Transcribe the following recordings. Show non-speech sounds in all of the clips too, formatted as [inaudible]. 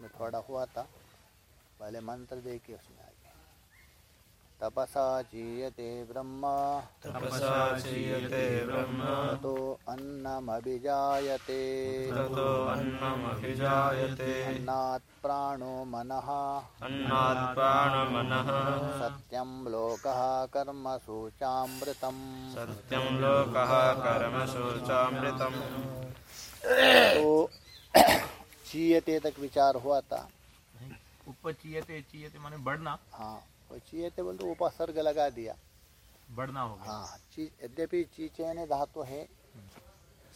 उसमें थोड़ा हुआ था। पहले मंत्र देखिए उसमें आगे। तपसा चीयते ब्रह्म। तपसा चीयते ब्रह्म। ततो अन्नमभिजायते। ततो अन्नमभिजायते। अन्नात् प्राणो मनः। अन्नात् प्राणमनः सत्यं लोकः कर्मसु चामृतम् सत्यं लोकः कर्मशोचामृतम् तो चीयते तक विचार हुआ था। उपचीयते चीयते माने बढ़ना। हाँ वो चीयते बोल तो उपसर्ग लगा दिया। बढ़ना होगा हाँ ची यद्यपि चीचयन धातु है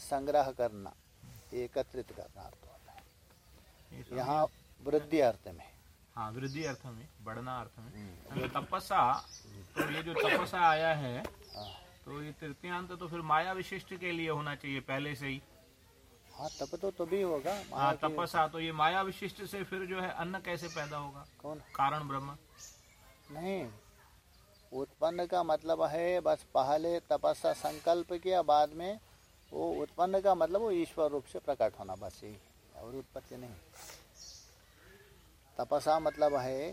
संग्रह करना एकत्रित करना अर्थ होता है। यहाँ वृद्धि अर्थ में। हाँ वृद्धि अर्थ में बढ़ना अर्थ में। जो तपस्या तो ये जो तपस्या आया है हाँ। तो ये तृतीयांत तो फिर माया विशिष्ट के लिए होना चाहिए पहले से ही। हाँ तप तो तभी होगा हाँ तपस्या तो ये माया विशिष्ट से फिर जो है अन्न कैसे पैदा होगा? कौन? कारण ब्रह्म। नहीं उत्पन्न का मतलब है बस पहले तपस्या संकल्प किया बाद में वो उत्पन्न का मतलब वो ईश्वर रूप से प्रकट होना बस यही और उत्पत्ति नहीं। तपसा मतलब है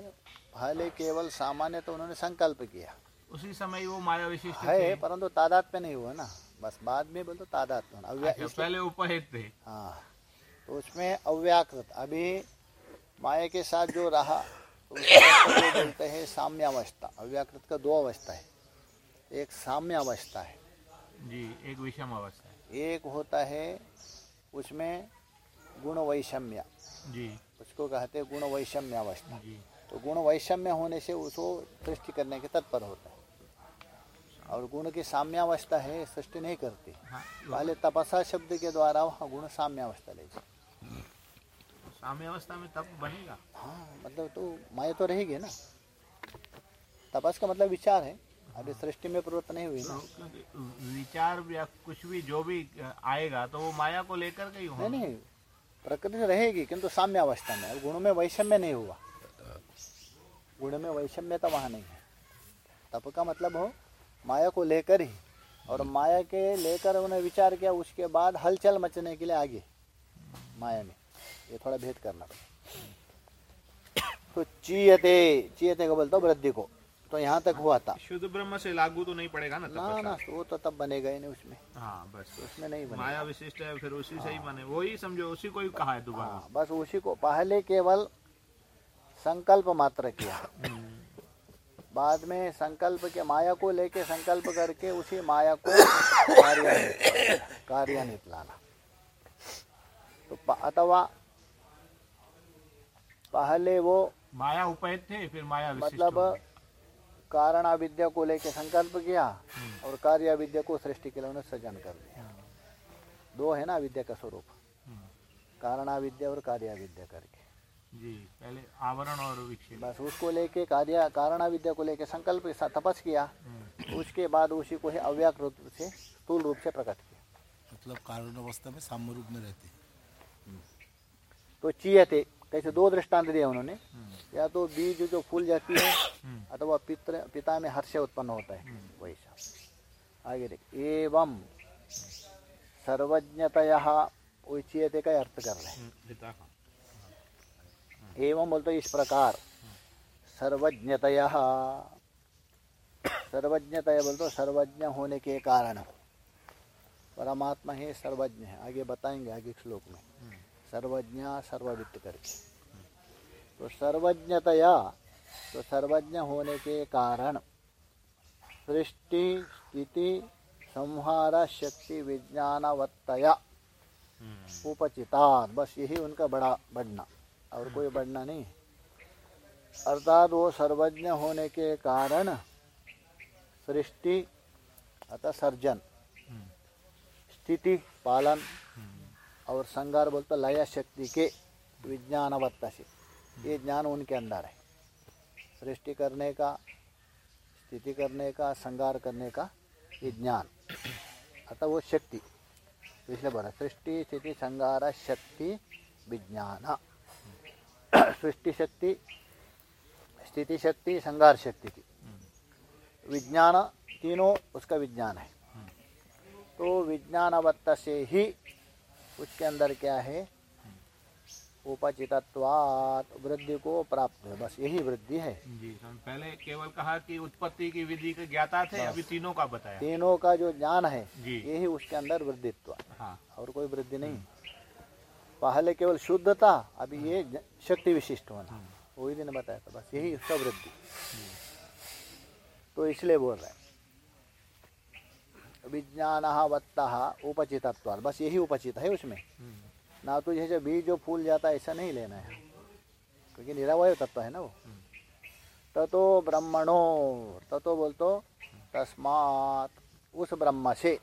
पहले केवल सामान्य तो उन्होंने संकल्प किया। उसी समय वो माया विशिष्ट है परंतु तादाद पे नहीं हुआ ना। बस बाद में बोल तो तादाद अव्या अच्छा, पहले उपहित थे। हाँ तो उसमें अव्याकृत अभी माया के साथ जो रहा तो उसको बोलते हैं साम्यावस्था अव्याकृत का दो अवस्था है। एक साम्यावस्था है। जी एक विषम अवस्था है। एक होता है उसमें गुण वैषम्य जी। उसको कहते हैं गुण वैषम्य अवस्था जी। तो गुण वैषम्य होने से उसको सृष्टि करने के तत्पर होता है। और गुण की साम्यावस्था है सृष्टि नहीं करती। हाँ पहले तपसा शब्द के द्वारा वहाँ गुण साम्यावस्था ले जाए। साम्यवस्था में तप बनेगा? हाँ मतलब तो माया तो रहेगी ना। तपस का मतलब विचार है। अभी सृष्टि में प्रवृत्त नहीं हुई तो ना विचार या कुछ भी जो भी आएगा तो वो माया को लेकर के ही नहीं नहीं प्रकृति रहेगी किंतु साम्य अवस्था में। गुण में वैषम्य नहीं हुआ। गुण में वैषम्यता वहाँ नहीं है। तप का मतलब हो माया को लेकर ही। और माया के लेकर उन्हें विचार किया उसके बाद हलचल मचने के लिए आगे। माया में ये थोड़ा भेद करना पड़ेगा [coughs] तो चीयते चीयते को बोलता वृद्धि को। तो यहाँ तक हुआ था। शुद्ध ब्रह्म से लागू तो नहीं पड़ेगा ना ना ना वो तो तब बनेगा ही नहीं उसमें। हाँ बस। उसमें नहीं बनेगा। माया विशिष्ट है फिर उसी से ही बने। वही समझो उसी को ही कहा है दोबारा। हाँ बस उसी को पहले केवल संकल्प मात्र किया। [coughs] बाद में संकल्प के माया को लेके संकल्प करके उसी माया को कार्यान्वित कार्यान्वित लाना। तो अथवा पहले वो माया उपहित थे फिर माया मतलब हो कारण विद्या को लेके संकल्प किया और कार्य विद्या को सृष्टि के लिए उन्हें सृजन कर दिया। दो है ना विद्या का स्वरूप। हम्म, कारण विद्या और कार्य विद्या करके। जी पहले आवरण और विक्षेप। बस उसको लेके कार्य कारण विद्या को लेके संकल्प के साथ तपस किया। हम्म, उसके बाद उसी को ही अव्याक रूप से स्थूल रूप से प्रकट किया। मतलब कारण अवस्था में साम्य रूप में रहते तो चीयते कैसे दो दृष्टांत दिए उन्होंने। या तो बीज जो फूल जाती है हम्म, अथवा पित्र पिता में हर्ष उत्पन्न होता है वैसा आगे देख एवं सर्वज्ञतया वो चीयते का अर्थ कर रहे हैं। हम्म, एवं बोलते इस प्रकार। सर्वज्ञतया। सर्वज्ञतया बोलते सर्वज्ञ होने के कारण। परमात्मा ही सर्वज्ञ है। आगे बताएँगे आगे श्लोक में। सर्वज्ञ सर्ववित्त करके। तो सर्वज्ञतया तो सर्वज्ञ होने के कारण सृष्टि स्थिति संहार शक्ति विज्ञानवत्तया उपचितान बस यही उनका बड़ा बढ़ना और कोई बढ़ना नहीं। अर्थात वो सर्वज्ञ होने के कारण सृष्टि, अतः सर्जन, स्थिति, पालन और संगार बोलता लय शक्ति के विज्ञानवत्ता से। ये ज्ञान उनके अंदर है। सृष्टि करने का, स्थिति करने का, संगार करने का ये ज्ञान। अतः वो शक्ति, इसलिए बोला, सृष्टि, स्थिति, संगार, शक्ति, विज्ञान। [coughs] सृष्टि शक्ति स्थिति शक्ति संगार शक्ति की विज्ञान तीनों उसका विज्ञान है। तो विज्ञानवत्त से ही उसके अंदर क्या है? उपचितत्वात वृद्धि को प्राप्त है। बस यही वृद्धि है। जी हम पहले केवल कहा कि उत्पत्ति की विधि के ज्ञाता थे अभी तीनों का बताया। तीनों का जो ज्ञान है यही उसके अंदर वृद्धित्व हाँ। और कोई वृद्धि नहीं। पहले केवल शुद्धता अभी ये शक्ति विशिष्ट होना। वही दिन बताया था बस यही उसका वृद्धि तो इसलिए बोल रहे हैं। विज्ञान वत्ता उपचितत्व बस यही उपचित है उसमें। ना तो जैसे बीज जो फूल जाता है ऐसा नहीं लेना है। क्योंकि निरावय तत्व है ना वो। ततो ब्रह्मणो ततो बोलतो तस्मात उस ब्रह्म से।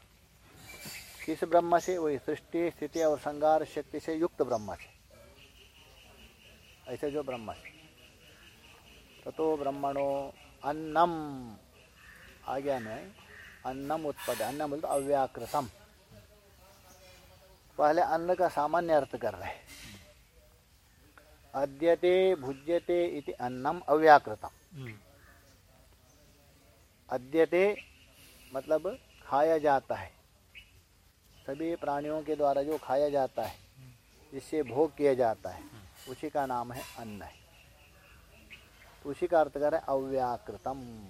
किस ब्रह्म से वही सृष्टि स्थिति और संगार शक्ति से युक्त ब्रह्म से। ऐसे जो ब्रह्म से। ततो ब्रह्मणो अन्नम। आज्ञा में अन्नम उत्पद अन्न बोलते अव्याकृतम। पहले अन्न का सामान्य अर्थ कर रहे हैं। अद्यते भुज्यते इति अन्नम अव्याकृतम। अद्यते मतलब खाया जाता है। सभी प्राणियों के द्वारा जो खाया जाता है, जिससे भोग किया जाता है, उसी का नाम है अन्न है। तो उसी का अर्थ कर अव्याकृतम।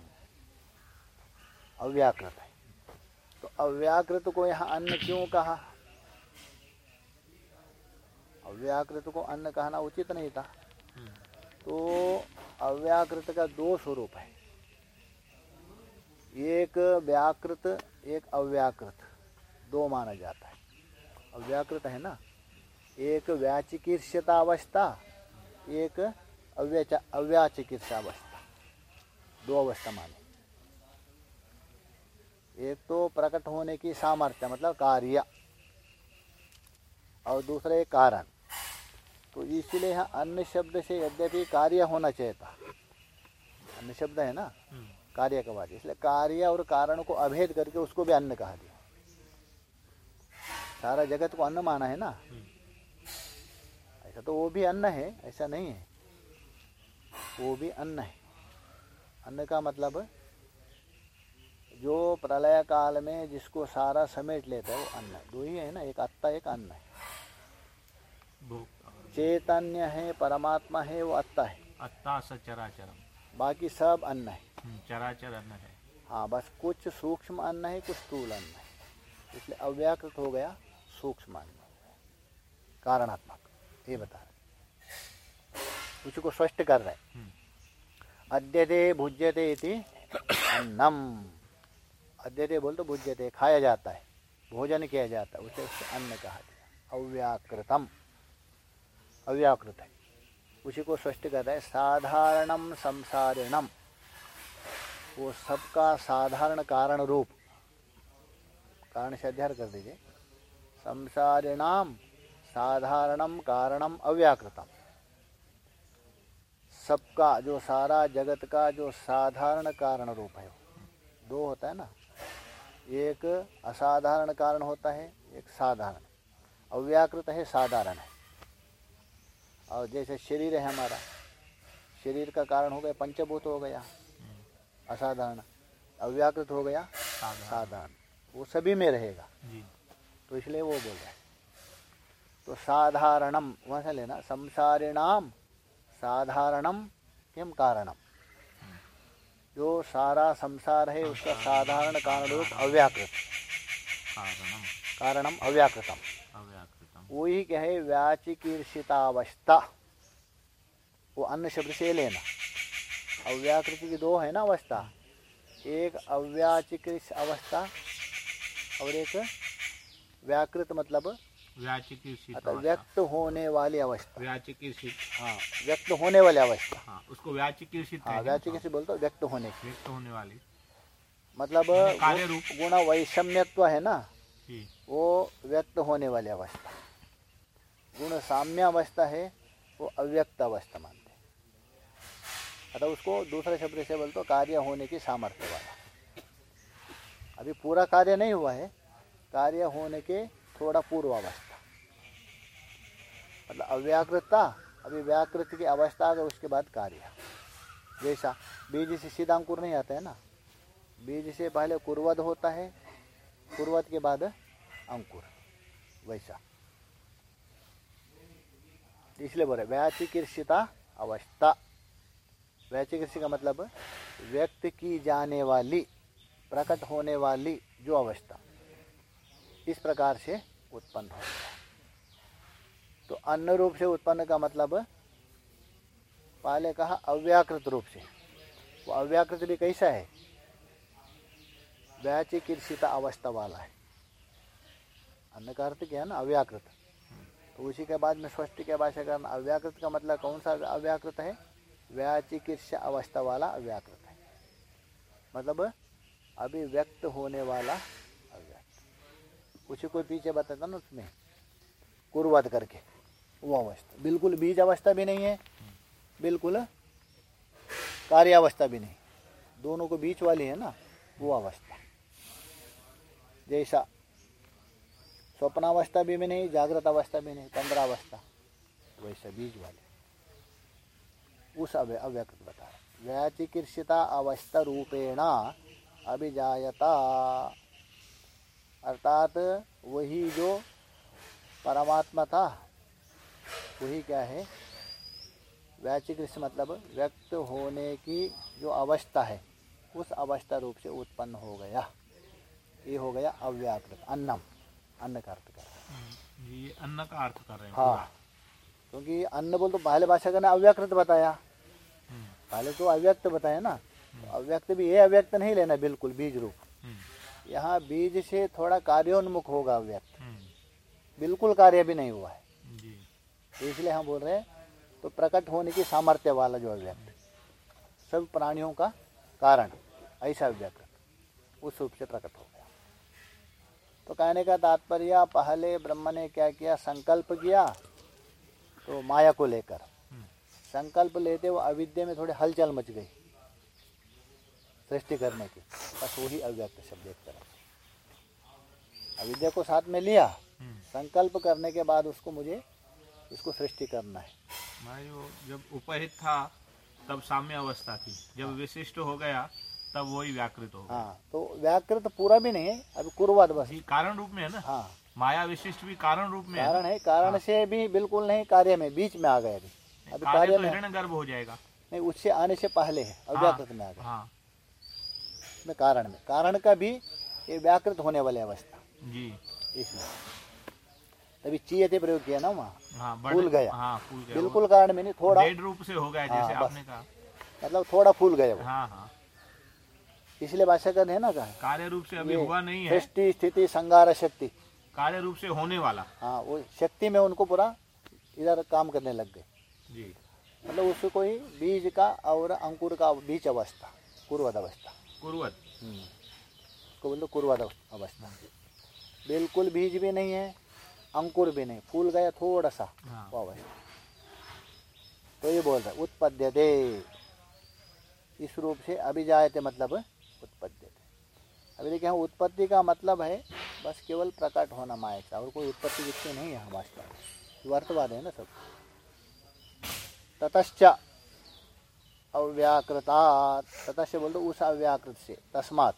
अव्याकृत है। तो अव्याकृत को यहाँ अन्न क्यों कहा? अव्याकृत को अन्न कहना उचित नहीं था। तो अव्याकृत का दो स्वरूप है। एक व्याकृत, एक अव्याकृत। दो माना जाता है। अव्याकृत है ना? एक व्याचिकीर्षता अवस्था एक अव्याचा अवस्था दो अवस्था माने। एक तो प्रकट होने की सामर्थ्य मतलब कार्य और दूसरा एक कारण। तो इसलिए यहाँ अन्य शब्द से यद्यपि कार्य होना चाहिए था। अन्य शब्द है ना? कार्य का बाद इसलिए कार्य और कारण को अभेद करके उसको भी अन्न कहा दिया सारा जगत को अन्न माना है ना? ऐसा तो वो भी अन्न है ऐसा नहीं है। वो भी अन्न है। अन्न का मतलब जो प्रलय काल में जिसको सारा समेट लेता है वो अन्न। दो ही है ना एक अत्ता एक अन्न है। चैतन्य है परमात्मा है वो अत्ता है। अत्ता स चराचरम। बाकी सब अन्न है। हम्म, चराचर अन्न है। हाँ बस कुछ सूक्ष्म अन्न है कुछ स्थूल अन्न है। इसलिए अव्याकृत हो गया। सूक्ष्म अन्न कारणात्मक ये बता रहे उसी को स्पष्ट कर रहे हम्म। अद्यते भुज्यते इति अन्नम। अद्यते बोल तो भुज्यते खाया जाता है भोजन किया जाता है उसे उससे अन्न कहा गया। अव्याकृतम। अव्याकृत है। उसी को स्पष्ट कर रहे हैं साधारणम संसारिणम। वो सबका साधारण कारण रूप कारण से अध्ययन कर दीजिए। संसारिणाम साधारणम कारणम अव्याकृतम। सबका जो सारा जगत का जो साधारण कारण रूप है। दो होता है ना? एक असाधारण कारण होता है एक साधारण। अव्याकृत है साधारण है। और जैसे शरीर है हमारा शरीर का कारण हो गया पंचभूत हो गया असाधारण। अव्याकृत हो गया साधारण। साधारण। वो सभी में रहेगा। जी। तो इसलिए वो बोल रहे हैं। तो साधारणम वहाँ से लेना संसारिणाम साधारणम किम कारणम। जो सारा संसार है उसका साधारण कारण रूप अव्याकृत। कारणम। अव्याकृतम। वही क्या है व्याचिकीर्षितावस्था। वो अन्य शब्द से लेना। अव्याकृति की दो है ना अवस्था। एक अव्याचिकृत अवस्था और एक व्याकृत मतलब अतः व्यक्त होने वाली अवस्था। हाँ। व्यक्त होने वाली अवस्था। हाँ उसको हाँ। से बोलते व्यक्त होने की व्यक्त होने वाली। मतलब गुण वैषम्यत्व है ना वो व्यक्त होने वाली अवस्था। गुण साम्य अवस्था है वो अव्यक्त अवस्था मानते अतः उसको दूसरे शब्द से बोलते कार्य होने की सामर्थ्य वाला। अभी पूरा कार्य नहीं हुआ है कार्य होने के थोड़ा पूर्व अवस्था मतलब अव्याकृतता, अभी व्याकृत की अवस्था आ गई उसके बाद कार्य। जैसा बीज से सीधा अंकुर नहीं आता है ना? बीज से पहले कुर्वद होता है, कुर्वद के बाद अंकुर। वैसा। इसलिए बोले, व्याचिकीर्षिता अवस्था। व्याचिकीर्षि का मतलब व्यक्त की जाने वाली, प्रकट होने वाली जो अवस्था। इस प्रकार से उत्पन्न हो? गया तो अन्न रूप से उत्पन्न का मतलब पहले कहा अव्याकृत रूप से। वो अव्याकृत भी कैसा है? व्याचिकीर्षिता अवस्था वाला है। अन्न का अर्थ क्या है ना? अव्याकृत। तो उसी के बाद में स्पष्ट के भाषा करना अव्याकृत का मतलब कौन सा अव्याकृत है? व्याचिकीर्ष अवस्था वाला अव्याकृत है। मतलब अभी व्यक्त होने वाला उसी को पीछे बताता ना उसमें कुर्वत करके। वो अवस्था, बिल्कुल बीज अवस्था भी नहीं है, बिल्कुल कार्य अवस्था भी नहीं। दोनों को बीच वाली है ना, वो अवस्था। जैसा स्वप्नावस्था भी में नहीं जागृत अवस्था भी नहीं तंद्रावस्था वैसा बीज वाले। उस अव्य, अव्यक्त बता रहे व्याचिकीर्षिता अवस्था रूपेण अभिजायता। अर्थात वही जो परमात्मा था वही क्या है? व्याचिकृष्ण मतलब व्यक्त होने की जो अवस्था है उस अवस्था रूप से उत्पन्न हो गया। ये हो गया अव्याकृत अन्नम। अन्न का अर्थ कर ये अन्न का अर्थ कर रहे हैं। हाँ। क्योंकि अन्न बोल तो पहले भाषा का ने अव्यकृत बताया। हम्म, पहले तो अव्यक्त बताया ना। तो अव्यक्त भी ये अव्यक्त नहीं लेना बिल्कुल बीज रूप। हम्म, यहाँ बीज से थोड़ा कार्योन्मुख होगा अव्यक्त हम्म, बिल्कुल कार्य भी नहीं हुआ है। तो इसलिए हम बोल रहे हैं तो प्रकट होने की सामर्थ्य वाला जो अव्यक्त सब प्राणियों का कारण ऐसा अव्यक्त उस रूप से प्रकट हो गया। तो कहने का तात्पर्य पहले ब्रह्म ने क्या किया? संकल्प किया तो माया को लेकर। हम्म, संकल्प लेते वो अविद्या में थोड़ी हलचल मच गई। सृष्टि करने की। बस वही अव्यक्त शब्द एक तरह अविद्या को साथ में लिया हम्म। संकल्प करने के बाद उसको मुझे इसको सृष्टि करना है। वो जब उपहित था तब साम्य अवस्था थी। जब विशिष्ट हो गया तब वही व्याकृत हो हाँ तो व्याकृत पूरा भी नहीं है अभी कुर्वाद बस। कारण रूप में है ना? हाँ। माया विशिष्ट भी कारण रूप में कारण ना? है कारण हाँ। से भी बिल्कुल नहीं कार्य में बीच में आ गए अभी। अभी कार्य तो में गर्भ हो जाएगा। नहीं उससे आने से पहले है अव्याकृत में आ गए। हाँ में कारण में। कारण का भी ये व्याकृत होने वाली अवस्था। जी। इसमें। तभी चीयते प्रयोग किया ना वहाँ। हाँ फूल गया। हाँ फूल गया। बिल्कुल कारण में नहीं थोड़ा रूप से हो गया हाँ, जैसे। आपने कहा। मतलब थोड़ा फूल गया वो। हाँ हाँ। इसलिए है ना कहा। कार्य रूप से अभी हुआ नहीं है। सृष्टि स्थिति संगार शक्ति। कार्य रूप से होने वाला। हाँ वो शक्ति में उनको पूरा इधर काम करने लग गए। जी। मतलब उसको कोई बीज का और अंकुर का बीच अवस्था कुर्वद अवस्था। बोलते कुर्वद अवस्था बिल्कुल बीज भी नहीं है अंकुर भी नहीं फूल गया थोड़ा सा हाँ तो ये बोल रहे उत्पद्य दे। इस रूप से अभिजायते मतलब उत्पद्य अभी देखिए यहाँ उत्पत्ति का मतलब है बस केवल प्रकट होना माया का और कोई उत्पत्ति वित्ती नहीं है वास्तव में। वर्तवाद है ना सब। ततश्च। अव्याकृता ततश्च बोल दो उस अव्याकृत से, तस्मात।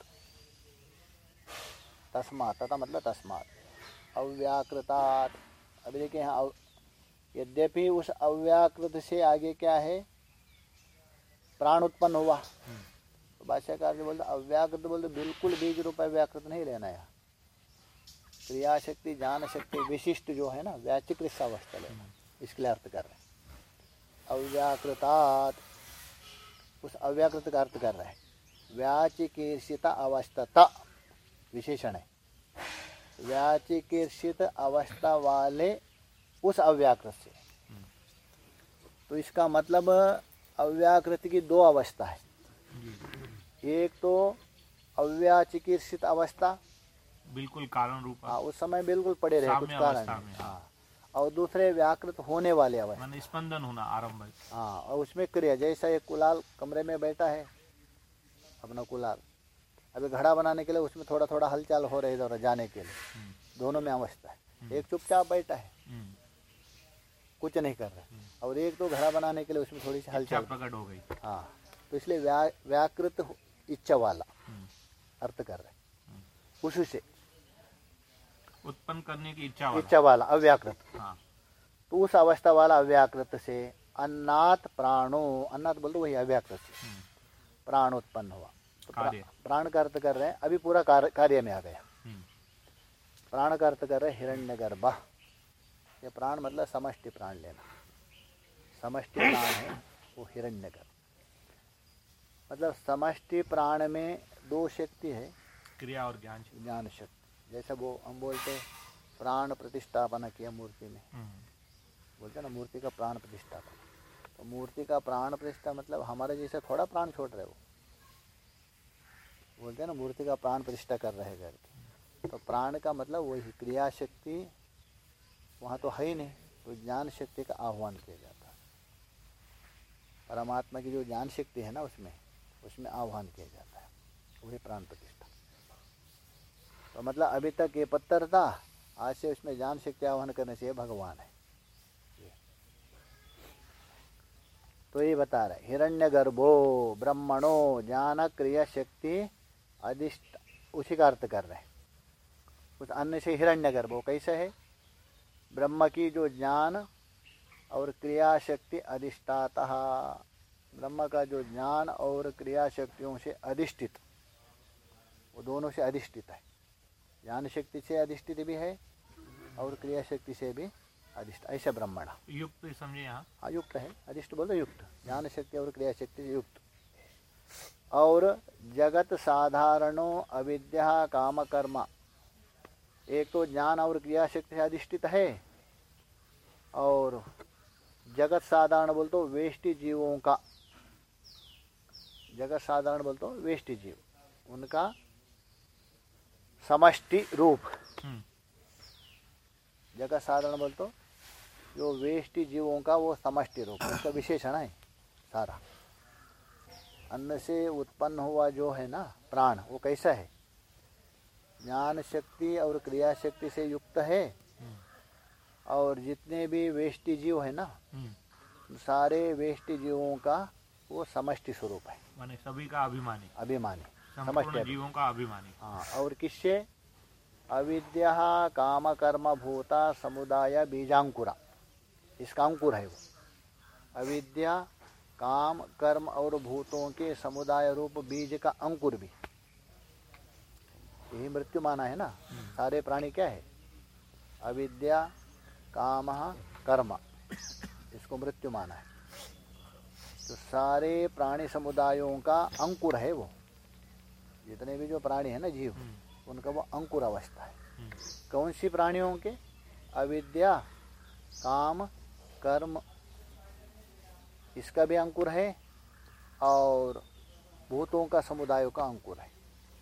तस्मात, तथा मतलब तस्मात। अव्याकृतात। अभी देखिए यहाँ यद्यपि उस अव्याकृत से आगे क्या है? प्राण उत्पन्न हुआ। तो भाष्यकार जी बोलते, अव्याकृत बोलते, बिल्कुल बीज रूप व्याकृत नहीं लेना है। क्रिया शक्ति ज्ञान शक्ति विशिष्ट जो है ना व्याचिकृत अवस्था लेना इसके लिए अर्थ कर रहे हैं। अव्याकृतात। उस अव्याकृत का अर्थ कर रहे हैं। व्याचिकीर्षित अवस्था विशेषण है। व्याचिकीर्षित अवस्था वाले उस अव्याकृत से। तो इसका मतलब अव्याकृत की दो अवस्था है। एक तो अव्याचिकीर्षित अवस्था। बिल्कुल कारण रूप हाँ उस समय बिल्कुल पड़े रहे कुछ कारण। में, हाँ। और दूसरे व्याकृत होने वाले मान स्पंदन होना आरंभ हाँ। और उसमें क्रिया जैसा एक कुलाल कमरे में बैठा है अपना कुलाल। अभी घड़ा बनाने के लिए उसमें थोड़ा थोड़ा हलचल हो रही है जाने के लिए। हम्म, दोनों में अवस्था है। एक चुपचाप बैठा है। हम्म, कुछ नहीं कर रहा। और एक तो घड़ा बनाने के लिए उसमें थोड़ी सी हलचल। प्रकट हो गई। हाँ तो इसलिए व्या, व्याकृत इच्छा वाला हम्म, अर्थ कर रहे उसी से उत्पन्न करने की इच्छा वाला। इच्छा वाला अव्याकृत। हाँ। तो उस अवस्था वाला अव्याकृत से अन्नात प्राणो अन्नात बोल दो वही अव्याकृत से। हम्म, प्राण उत्पन्न हुआ। तो प्रा- प्राण का अर्थ कर रहे हैं अभी पूरा कार्य कार्य में आ गया हम्म, प्राण का अर्थ कर रहे हिरण्य गर्भ ये प्राण मतलब समष्टि प्राण लेना। समष्टि प्राण है वो हिरण्य गर्भ मतलब समष्टि प्राण में दो शक्ति है। क्रिया और ज्ञान ज्ञान शक्ति। जैसे वो हम बोलते प्राण प्रतिष्ठापना किया मूर्ति में। हम्म, बोलते हैं ना मूर्ति का प्राण प्रतिष्ठापन। तो मूर्ति का प्राण प्रतिष्ठा मतलब हमारे जैसे थोड़ा प्राण छोड़ रहे वो बोलते हैं ना मूर्ति का प्राण प्रतिष्ठा कर रहे घर की तो प्राण का मतलब वही क्रिया शक्ति वहाँ तो है ही नहीं। तो ज्ञान शक्ति का आह्वान किया जाता है। परमात्मा की जो ज्ञान शक्ति है ना उसमें उसमें आह्वान किया जाता है। वही प्राण प्रतिष्ठा। तो मतलब अभी तक ये पत्थर था, आज से उसमें ज्ञान शक्ति आह्वान करने से भगवान है। तो ये बता रहे हिरण्य गर्भो ब्रह्मणो ज्ञान क्रिया शक्ति अधिष्ठ, उसी का अर्थ कर रहे। हैं उस अन्य से हिरण्य गर्भो कैसे है? ब्रह्म की जो ज्ञान और क्रिया शक्ति अधिष्ठाता, ब्रह्म का जो ज्ञान और क्रिया शक्तियों से अधिष्ठित, वो दोनों से अधिष्ठित है। ज्ञान शक्ति से अधिष्ठित भी है और क्रिया शक्ति से भी अधिष्ठ ऐसे ब्रह्मणा। युक्त समझे यहाँ? हाँ युक्त है। अधिष्ट बोल युक्त। ज्ञान शक्ति और क्रिया शक्ति से युक्त। और जगत साधारणो अविद्या काम कर्म एक तो ज्ञान और क्रिया शक्ति से अधिष्ठित है। और जगत साधारण बोल तो वेष्टि जीवों का। जगत साधारण बोल तो वेष्टि जीव। उनका समष्टि रूप। हम्म, जगत साधारण बोल तो जो वेष्टि जीवों का वो समष्टि रूप है, उसका विशेषण है सारा। अन्न से उत्पन्न हुआ जो है ना प्राण वो कैसा है? ज्ञान शक्ति और क्रिया शक्ति से युक्त है। और जितने भी वेष्टि जीव है ना हम्म, सारे वेष्टि जीवों का वो समष्टि स्वरूप है। माने सभी का अभिमानी। अभिमानी। अभिमानी। जीवों का अभिमानी। हाँ और किससे? अविद्या काम कर्म भूता समुदाय बीजांकुरा। इसका अंकुर है वो। अविद्या काम कर्म और भूतों के समुदाय रूप बीज का अंकुर भी। यही मृत्यु माना है ना? सारे प्राणी क्या है? अविद्या काम कर्म। इसको मृत्यु माना है। तो सारे प्राणी समुदायों का अंकुर है वो। जितने भी जो प्राणी है ना जीव उनका वो अंकुर अवस्था है। हम्म, कौन सी प्राणियों के? अविद्या काम कर्म। इसका भी अंकुर है और भूतों का समुदायों का अंकुर है।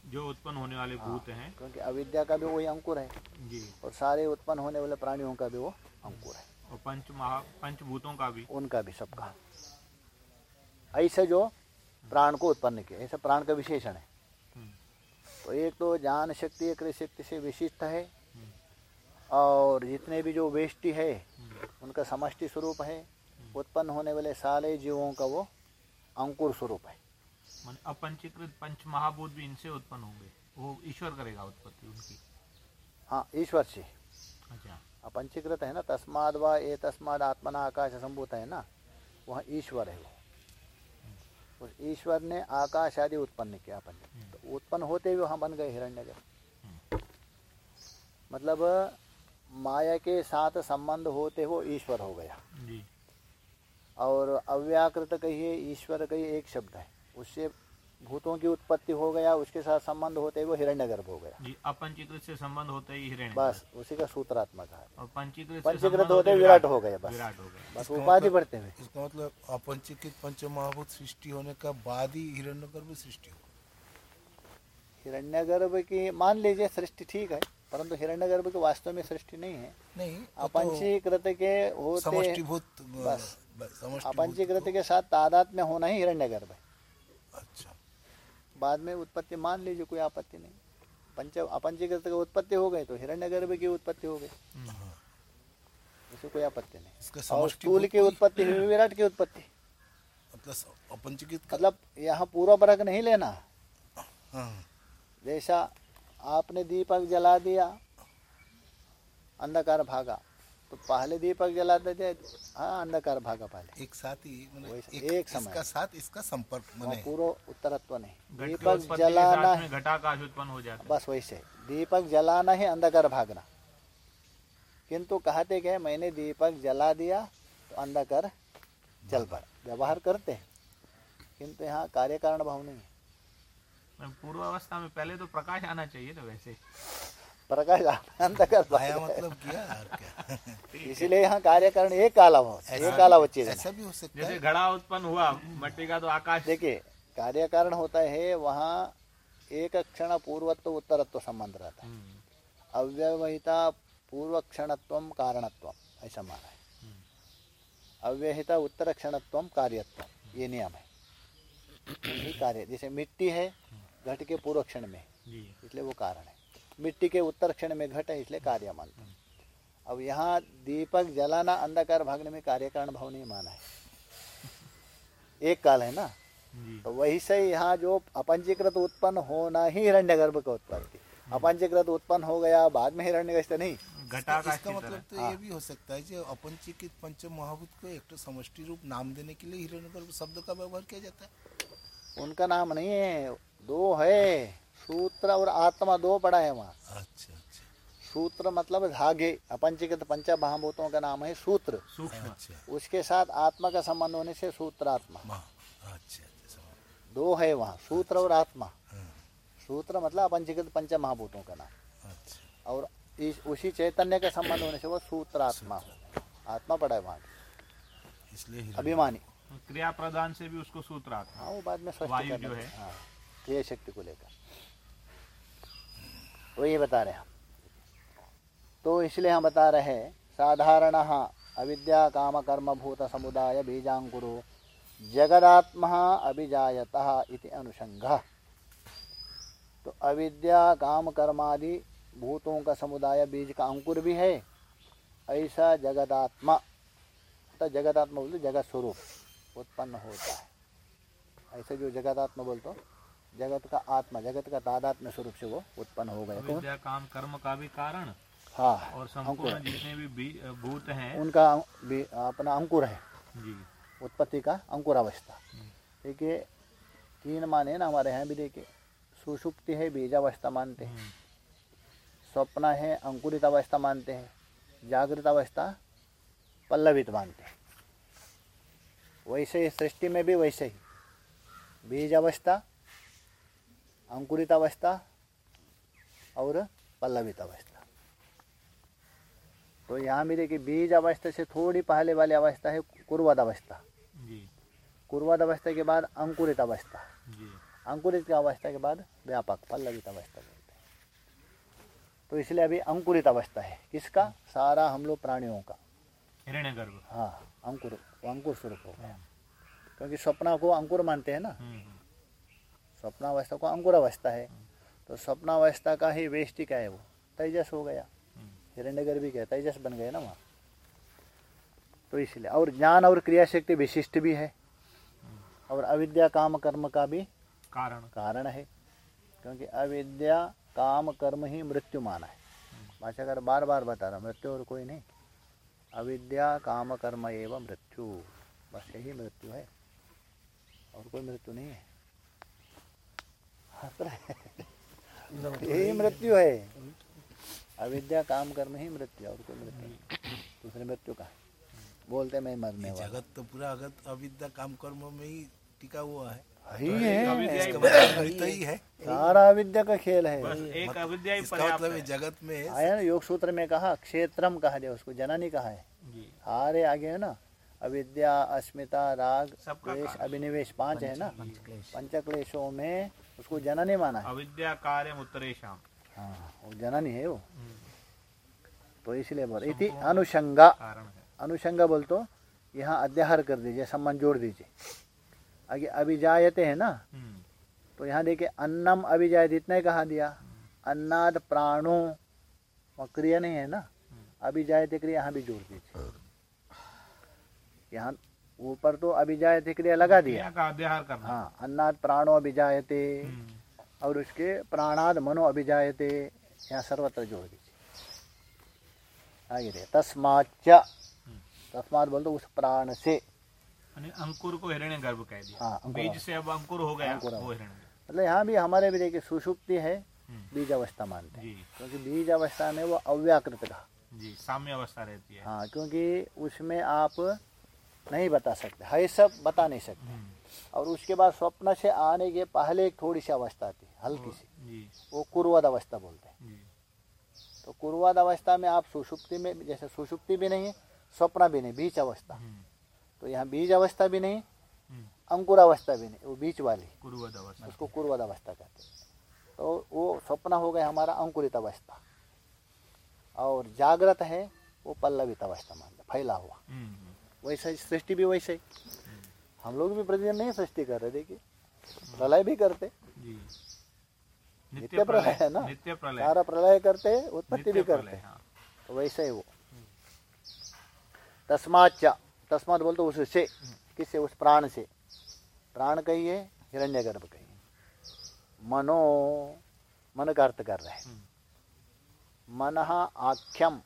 जो उत्पन्न होने वाले भूत हैं। क्योंकि अविद्या का भी वही अंकुर है जी। और सारे उत्पन्न होने वाले प्राणियों का भी वो अंकुर है। और पंच महा पंचभूतों का भी। उनका भी सबका। ऐसे जो प्राण को उत्पन्न किया ऐसा प्राण का विशेषण है। हम्म, तो एक तो ज्ञान शक्ति क्रिय शक्ति से विशिष्ट है। और जितने भी जो वेष्टि है उनका समष्टि स्वरूप है। उत्पन्न होने वाले सारे जीवों का वो अंकुर स्वरूप है। माने अपंचीकृत पंच महाभूत भी इनसे उत्पन्न होंगे। वो ईश्वर करेगा उत्पत्ति उनकी। हाँ ईश्वर से। अच्छा। अपंचीकृत है ना तस्माद व ए तस्माद आत्मना आकाश संभूत है ना वह ईश्वर है वो। उस ईश्वर ने आकाश आदि उत्पन्न किया अपन ने। तो उत्पन्न होते हुए वहाँ बन गए हिरण्य मतलब माया के साथ संबंध होते हुए ईश्वर हो गया। जी। और अव्याकृत कहिए ईश्वर कहिए एक शब्द है। उससे भूतों की उत्पत्ति हो गया उसके साथ संबंध होते हुए हिरण्यगर्भ हो गया। जी अपंचीकृत से संबंध होते ही हिरण्य बस उसी का सूत्रात्मक है। और पंचीकृत पंचीकृत होते विराट हो गए बस। विराट हो गए बस उपाधि बढ़ते हुए। इसका मतलब अपंचीकृत पंच महाभूत सृष्टि होने का बाद ही हिरण्यगर्भ सृष्टि हो। हिरण्यगर्भ की मान लीजिए सृष्टि ठीक है परंतु हिरण्यगर्भ की वास्तव में सृष्टि नहीं है। नहीं वो तो अपंचीकृत के होते बस। अपंचीकृत के साथ तादाद में होना ही हिरण्यगर्भ है। बाद में उत्पत्ति मान लीजिए कोई आपत्ति नहीं। पंच अपंचीकृत की उत्पत्ति हो गई तो हिरण्यगर्भ की उत्पत्ति हो गई। हाँ। इससे कोई आपत्ति नहीं। और स्थूल की उत्पत्ति हुई विराट की उत्पत्ति। मतलब मतलब यहाँ पूरा वर्ग नहीं लेना। हाँ। जैसा आपने दीपक जला दिया अंधकार भागा। तो पहले दीपक जला देते हाँ अंधकार भागा पहले। एक साथ ही मतलब एक, एक समय। इसका साथ इसका संपर्क बने। पूर्व उत्तरत्व नहीं। दीपक जलाना घटाकाश उत्पन्न हो जाता बस वैसे दीपक जलाना ही अंधकार भागना। किंतु कहते क्या मैंने दीपक जला दिया तो अंधकार जल पड़ा। व्यवहार करते हैं। किंतु यहाँ कार्य कारण भाव नहीं है। मैं पूर्व अवस्था में पहले तो प्रकाश आना चाहिए ना वैसे। प्रकाश आनंद आया भाग मतलब किया इसीलिए यहाँ कार्य कारण एक काला भाव एक काला चीज़ है ऐसा भी हो सकता जैसे घड़ा उत्पन्न हुआ मट्टी का तो आकाश। देखिए कार्य कारण होता है वहाँ एक क्षण पूर्वत्व उत्तरत्व संबंध रहता है। हम्म, अव्यवहिता पूर्व क्षणत्व कारणत्व ऐसा माना है। अव्यहिता उत्तर क्षणत्व कार्यत्व ये नियम है। यही कार्य जैसे मिट्टी है घट के पूर्व क्षण में इसलिए वो कारण है। मिट्टी के उत्तर क्षण में घट है इसलिए कार्य मानते हैं। अब यहाँ दीपक जलाना अंधकार भागने में कार्य कारण भाव नहीं माना है। एक काल है ना? तो वही से यहाँ जो अपंजीकृत उत्पन्न होना ही हिरण्यगर्भ का उत्पत्ति। अपंजीकृत उत्पन्न हो गया बाद में हिरण्यगर्भ नहीं। घटाकाश इसका मतलब तो हाँ। ये भी हो सकता है जो अपंचीकृत पंच महाभूत को एक तो समष्टि रूप नाम देने के लिए हिरण्यगर्भ शब्द का व्यवहार किया जाता है। उनका नाम नहीं है दो है। सूत्र और आत्मा दो पड़ा है वहाँ। अच्छा अच्छा। सूत्र मतलब धागे अपंचीकृत पंच महाभूतों का नाम है सूत्र। अच्छा। उसके साथ आत्मा का संबंध होने से सूत्रात्मा। अच्छा अच्छा दो है वहाँ सूत्र और आत्मा। हाँ, सूत्र मतलब अपंचीकृत पंच महाभूतों का नाम। अच्छा। और इस उसी चैतन्य का संबंध होने से वो सूत्रात्मा हो। आत्मा पड़ा है वहाँ। इसलिए अभिमानी। क्रिया प्रदान से भी उसको सूत्र आता हाँ वो बाद में स्पष्ट वायु जो है। है। हाँ क्रिया शक्ति को लेकर। तो ये बता रहे हैं हम। तो इसलिए हम बता रहे हैं, साधारण अविद्या काम कर्म भूत समुदाय बीजांकुरो जगदात्मा अभिजायत इति अनुषंग। तो अविद्या काम कर्मादि भूतों का समुदाय बीज का अंकुर भी है, ऐसा जगदात्मा तो जगदात्मा बोलते जगत स्वरूप उत्पन्न होता है। ऐसे जो जगदात्मा बोलते जगत का आत्मा जगत का तादात्म्य स्वरूप से वो उत्पन्न हो गए विद्या काम कर्म का भी कारण हाँ और अंकुर संपूर्ण जितने भी भूत हैं। उनका भी अपना अंकुर है। जी। उत्पत्ति का अंकुरावस्था देखिए तीन माने ना हमारे यहाँ भी देखिए सुषुप्ति है बीजावस्था मानते हैं। हम्म, स्वप्न है अंकुरित अवस्था मानते हैं। जागृत अवस्था पल्लवित मानते हैं। वैसे ही सृष्टि में भी वैसे ही। बीज अवस्था अंकुरित अवस्था और पल्लवित अवस्था तो यहाँ भी देखिए बीज अवस्था से थोड़ी पहले वाली अवस्था है कुर्वद अवस्था कुर्वद अवस्था के बाद अंकुरित अवस्था अंकुरित अवस्था के बाद व्यापक पल्लवित अवस्था बोलते हैं। तो इसलिए अभी अंकुरित अवस्था है। किसका? सारा हम लोग प्राणियों का। हाँ अंकुर अंकुर स्वरूप हो। गया क्योंकि स्वप्ना को अंकुर मानते हैं ना। स्वप्नावस्था को अंकुर अवस्था है। तो स्वप्नावस्था का ही वेष्टि क्या है वो? तेजस हो गया। हिरण्यगर भी क्या है, तेजस बन गए ना वहाँ। तो इसलिए और ज्ञान और क्रिया शक्ति विशिष्ट भी है। और अविद्या काम कर्म का भी कारण। कारण है। क्योंकि अविद्या काम कर्म ही मृत्यु माना है। भाषाकार बार बार बता रहा मृत्यु और कोई नहीं। अविद्या काम कर्म एवं मृत्यु। बस यही मृत्यु है। और कोई मृत्यु नहीं हैं। यही मृत्यु है। अविद्या काम कर्म ही मृत्यु और कोई मृत्यु दूसरे मृत्यु का। बोलते मैं मरने वाला। जगत तो पूरा अगत अविद्या काम कर्म में ही टिका हुआ है। ही। है अविद्या ही इसका मतलब ही है। सारा अविद्या का खेल है। एक अविद्या ही मतलब जगत में आया ना योग सूत्र में कहा क्षेत्रम कहा दिया उसको जननी कहा है। जी। सारे आगे है ना अविद्या अस्मिता राग द्वेष अभिनिवेश पाँच है ना। पंचक्लेशों में उसको जननी माना है। अविद्या कार्य उत्तरेशम हाँ वो जननी है वो। तो इसलिए बोल इति अनुषंगा अनुषंगा बोल तो यहाँ अध्याहार कर दीजिए सम्मान जोड़ दीजिए। आगे अभिजायते है ना? हम्म, तो यहाँ देखिए अन्नम अभिजायत इतना ही कहा दिया। अन्नाद प्राणो क्रिया नहीं है ना? अभिजायते क्रिया यहाँ भी जोड़ दीजिए। यहाँ ऊपर तो अभिजायते क्रिया लगा दिया। करना। हाँ अन्नाद प्राणो अभिजायते। हम्म, और उसके प्राणाद मनो अभिजायते। यहाँ सर्वत्र जोड़ दीजिए। आगे देखिए तस्माच्च। तस्मात बोल दो उस प्राण से। अंकुर को हिरण्य गर्भ कह दिया। हाँ, अंकुर। बीज से अब अंकुर हो गया अंकुर। वो मतलब यहाँ भी हमारे भी देखिए सुषुप्ति है हम्म, बीज अवस्था मानते हैं। क्योंकि बीज अवस्था में वो अव्याकृत का जी साम्य अवस्था रहती है। हाँ क्योंकि उसमें आप नहीं बता सकते है सब बता नहीं सकते। हम्म, और उसके बाद स्वप्न से आने के पहले एक थोड़ी सी अवस्था आती है हल्की सी। वो कुर्वद अवस्था बोलते हैं। तो कुर्वद अवस्था में आप सुषुप्ति में जैसे सुषुप्ति भी नहीं है स्वप्न भी नहीं बीच अवस्था। हम्म, तो यहाँ बीज अवस्था भी नहीं हम्म, अंकुर अवस्था भी नहीं वो बीच वाली। कुरुवद अवस्था। उसको कुर्वद अवस्था कहते हैं। तो वो स्वप्न हो गया हमारा अंकुरित अवस्था। और जागृत है वो पल्लवित अवस्था मान लो फैला हुआ। वैसा ही सृष्टि भी वैसे ही। हम लोग भी प्रतिदिन नहीं सृष्टि कर रहे देखिए। प्रलय भी करते। नित्य प्रलय है ना? नित्य प्रलय। सारा प्रलय करते उत्पत्ति भी करते। हाँ। तो वैसे ही वो। तस्माच तस्मात बोलते उससे किससे? उस प्राण से। प्राण कहिए हिरण्य गर्भ कहिए मनो मन का अर्थ कर रहे। हम्म। मन आख्यम।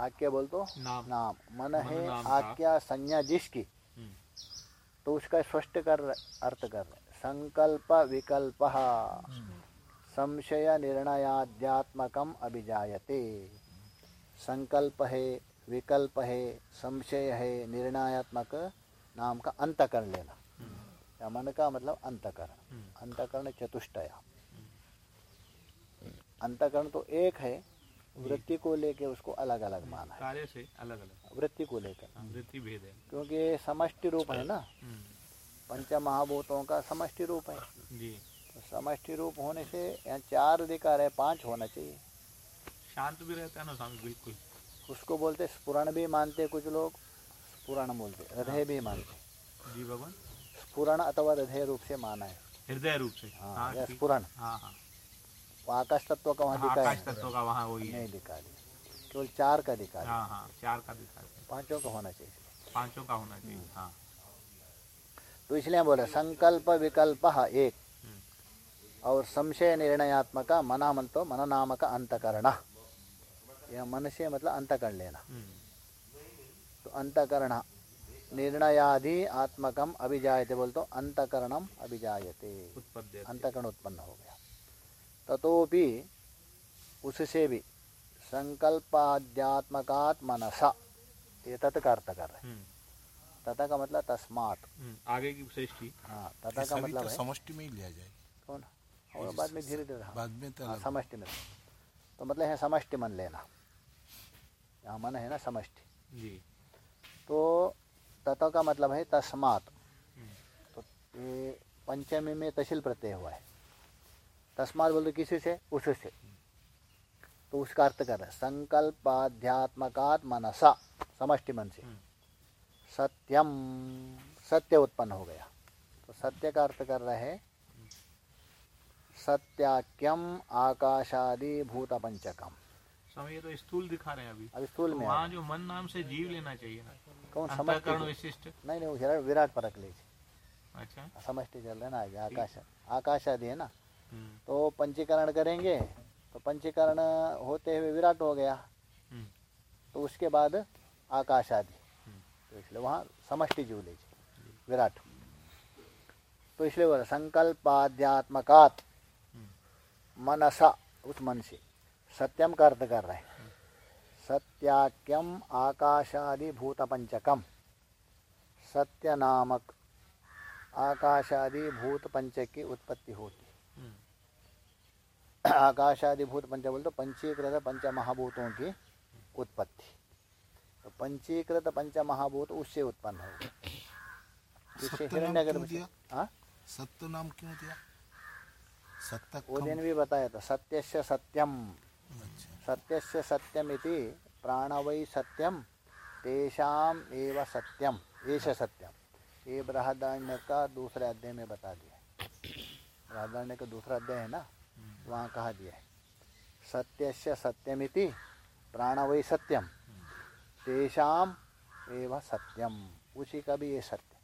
आख्य बोल तो नाम। नाम। मन है। आख्या संज्ञा जिसकी। हम्म, तो उसका स्पष्ट कर अर्थ कर रहे संकल्प विकल्प। संशय निर्णयाध्यात्मकम अभिजायते। संकल्प है विकल्प है संशय है निर्णयात्मक नाम का अंत कर लेना। या मन का मतलब अंतकरण। हम्म, अंतकरण चतुष्टया। अंतकरण तो एक है वृत्ति को लेके उसको अलग अलग माना है। कार्य से अलग अलग वृत्ति को लेकर। वृत्ति भेद है। क्योंकि समष्टि रूप है ना। हम्म, पंच महाभूतों का समष्टि रूप है। जी। तो समष्टि रूप होने से यहाँ चार अधिकार है पाँच होना चाहिए। शांत भी रहता है ना स्वामी बिल्कुल। उसको बोलते स्पुरण भी मानते कुछ लोग स्पुरण बोलते हृदय भी मानते जी भगवान। स्पुरण अथवा हृदय रूप से माना है। हृदय रूप से। हाँ, हाँ स्पुरण हाँ हाँ। आकाश तत्व का वहाँ दिखा आकाश तत्व का वहाँ वही है। नहीं दिखा दिया। केवल चार का दिखा दिया। हाँ हाँ चार का दिखा। पाँचों का होना चाहिए। पाँचों का होना चाहिए हाँ। तो इसलिए बोले संकल्प विकल्प एक। और संशय निर्णयात्मक मना मन तो मन नामक अंतकरण। यह मन से मतलब अंतकरण लेना हम्म, तो अंतकरण निर्णयादि आत्मकम अभिजायते बोल तो अंतकरणम अभिजायते। अंतकरण उत्पन्न हो गया। ततोपि उससे भी संकल्पाध्यात्मकात मनसा। ये तत् का अर्थ कर रहे तथा का मतलब तस्मात। हम्म, आगे की सृष्टि। हाँ तथा का मतलब तो है। समष्टि में ही लिया जाए। कौन? और बाद में धीरे धीरे हाँ, बाद में तो हाँ, समष्टि में। तो मतलब है समष्टि मन लेना। यहाँ मन है ना समष्टि। जी। तो तथा का मतलब है तस्मात। हम्म, तो ये पंचमी में तहसील प्रत्यय हुआ है। तस्मात बोलते किसी से? उससे तो उसका अर्थ कर रहे हैं संकल्पाध्यात्मकात मनसा समष्टि मन से। सत्यम सत्य उत्पन्न हो गया। तो सत्य का अर्थ कर रहे हैं सत्याक्यम आकाशादि भूत पंचकम स्वामी ये तो स्थूल दिखा रहे हैं अभी। अब स्थूल तो में वहाँ जो मन नाम से जीव लेना चाहिए ना। कौन? समष्टि विशिष्ट। नहीं नहीं वो विराट- परक लीजिए। अच्छा। समष्टि चल रहे ना आगे आकाश आकाश आदि है ना। तो पंचीकरण करेंगे तो पंचीकरण होते हुए विराट हो गया। हम्म, तो उसके बाद आकाश आदि। हम्म। तो इसलिए वहाँ समष्टि जीव लीजिए। विराट। तो इसलिए बोला संकल्पाध्यात्मकात। मनसा उस मन से। सत्यम का अर्थ कर रहे हैं। सत्याक्यम आकाशादि भूत पंचकम सत्य नामक आकाशादि भूत पंचक की उत्पत्ति होती है हम्म, आकाशादि भूत पंच बोल तो पंचीकृत पंच महाभूतों की उत्पत्ति। तो पंचीकृत पंच महाभूत उससे उत्पन्न हो गए जिससे सत्य नाम क्यों से दिया? हाँ? सत्य वो दिन भी बताया था सत्यस्य सत्यम। सत्य सत्यस्य सत्यम प्राण वै सत्यम तेषाम एव सत्यम एष सत्यम। ये बृहदारण्य का दूसरे अध्याय में बता दिया बृहदारण्य का दूसरा अध्याय है ना? वहाँ कहा दिया है। सत्यस्य सत्यमिति प्राण वै सत्यम। तेषाम एव सत्यम। उसी का भी ये सत्य।